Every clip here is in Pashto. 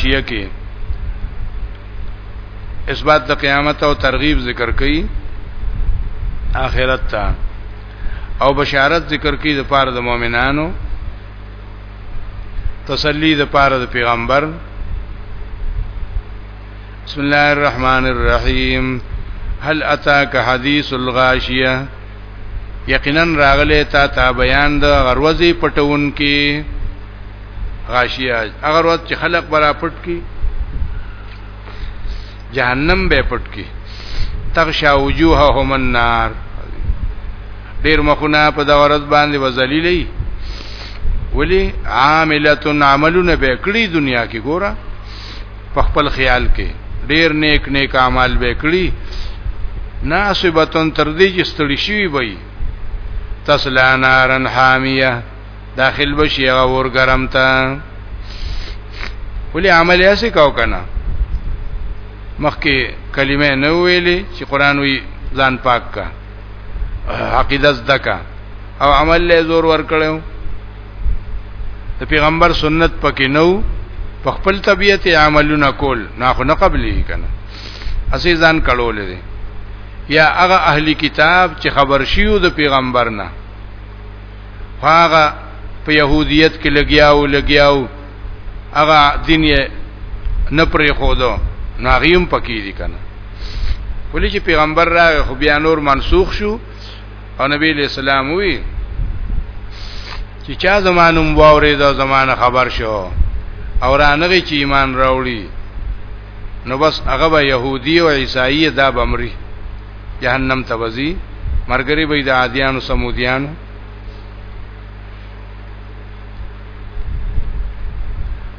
شیعه کې اثبات د قیامت او ترغیب ذکر کړي آخرت ته او بشارت ذکر کړي د پاره د مؤمنانو تسلی د پاره د پیغمبر بسم الله الرحمن الرحیم هل اتاک حدیث الغاشیه یقینا راغله تا تا بیان د غروزی پټون کې غاشیه اگر وخت چې خلق برا پټ کی جهنم به پټ کی تغشا وجوههم النار ډیر مخونه په دا ورځ باندې وزلیلې ولی عاملتن عملونه به کړی دنیا کې ګوره په خپل خیال کې ډیر نیک نیک اعمال به کړی ناسبتن تر دې چې ستړي شي وي تسلا نارن حامیه داخل بشي هغه ور ګرم تا ولې عمل یې څه کاو کنه مخکې کلمه نه ویلې چې قران وی ځان پاک کا عقیده زدکا او عمل له زور ور کړو د پیغمبر سنت پکې نو په خپل طبیعت عملونه کول نه خو نه قبلې کنه اسی ځان کړولې دي یا هغه اهلی کتاب چې خبر شیو د پیغمبر نه هغه په يهوديت کې لګیاو لګیاو هغه دین یې نه پرې خودو ناغیم پکې دي کنه ولې چې پیغمبر راغی خو بیا نور منسوخ شو او نبی له سلام وی چې چا زمانم واورې دا زمانه خبر شو او رانغی چې ایمان راوړي نو بس هغه به يهودي او عیسائی دا بمري جهنم ته وځي مرګري به د عادیانو سمودیانو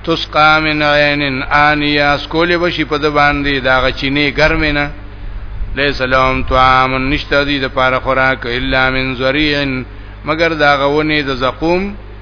تسقا من عین آنیا اسکول بشي په د باندې دا غچینه ګرمه نه لیس لهم طعام نشته دي د پاره خوراک الا من زریع مگر دا غونی د زقوم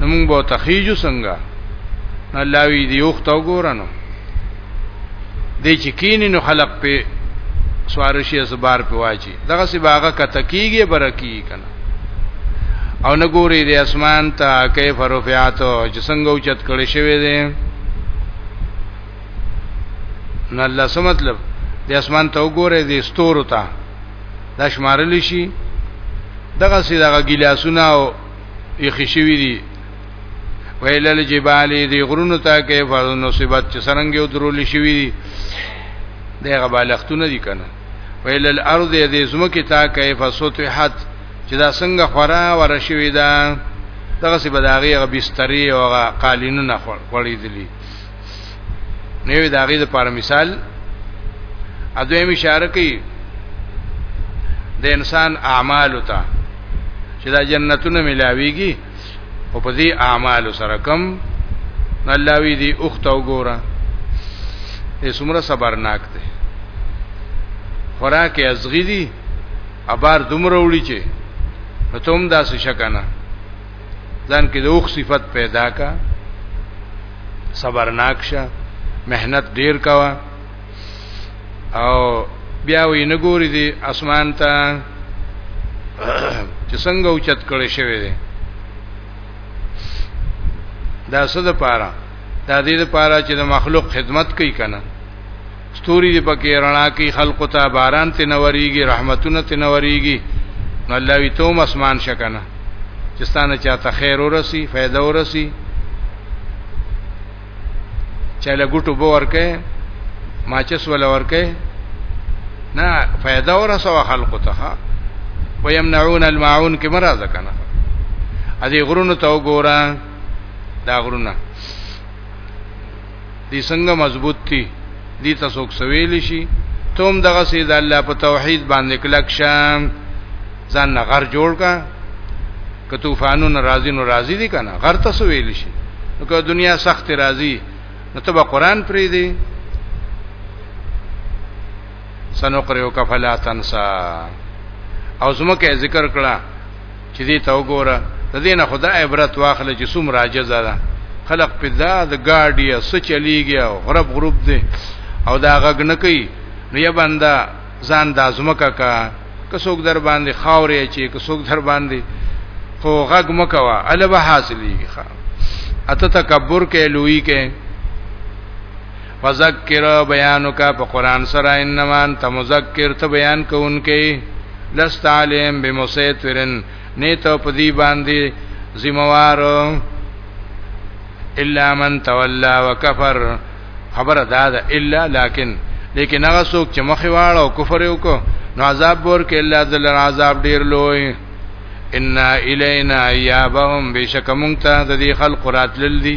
نو موږ به تخیجو څنګه الله وی دی وخت وګورنو دې چې کینې نو خلق په سوارشي اسبار په واچي دغه سی باغه کته کیږي برکی کنه او نګوري د اسمان ته کیف رفعات چې څنګه اوچت کړي شوی دی نو الله سم مطلب د اسمان ته وګوره د ستورو ته دا شمارل شي دغه سي دغه ګلاسونه او یخی شوی دی ویل الجبال دی غرونو ته کې فرنو صفات چې سرنګ یو درول شوی دی دغه بالښتونه دي کنه ویل الارض دې زمکه تا کیف سطحت چې دا څنګه خورا ور شوی دا دغه سی بداغي غ بستری او غ قالینونه خړې دي نیو دا غي د پاره مثال اځویم اشاره کوي د انسان اعمال ته چې دا جنتونه ملاويږي او په دې اعمال سره کم الله وی دی اخت او ګورا یې څومره صبرناک دی خوراک ازغی دی ابار دومره وړي چې ته هم داسې شکنه ځان کې د اوخ صفت پیدا کا صبرناک شه مهنت ډیر کوا او بیا وی نه ګوري دي اسمان ته چې څنګه اوچت کړي شوی دی دا څه د پاره دا دې د پاره چې د مخلوق خدمت کوي کنه ستوري دې پکې رڼا کوي خلق ته باران ته نوریږي رحمتونه ته نوریږي نو الله وی ته مسمان شکنه چې ستانه چاته خیر ورسی فائدہ ورسی چاله ګټو به ورکه ماچس ول ورکه نه فائدہ ورسو خلق ته ويمنعون الماعون کې مراد کنه ا دې غرونو ته وګوره دا غرونه دی څنګه مضبوط دي دي تاسو سویل شي توم دغه سید الله په توحید باندې کلک شام ځان نه غر جوړ کا که طوفانونه راځي نو راځي دي کنه غر تاسو ویل شي نو که دنیا سخت راځي نو ته به قران پری دی سنقرئ کفلا تنسا او زمکه ذکر کړه چې دې ته وګوره د دې نه خدا عبرت واخله چې سوم راجز ده خلق په دا د ګاډي سچلېږي او غرب غروب دي او دا غږ نه کوي نو یا بندا ځان د ازمکه کا کڅوګ در باندې خاورې چې کڅوګ در باندې خو غږ مکوا الوه حاصلېږي اته تکبر کې لوی کې فذکر بیانک په قران سره انما انت مذکر ته بیان کوونکې لست علیم بمسیترن نیته په دی باندې ذمہوار الا من تولى وكفر خبر دا ده الا لكن لیکن هغه څوک چې مخې واړ او کفر وکړو نو عذاب ورکې الله ذل عذاب ډیر لوی ان الینا ایابهم بشک مونږ ته د دې خلق راتلل دي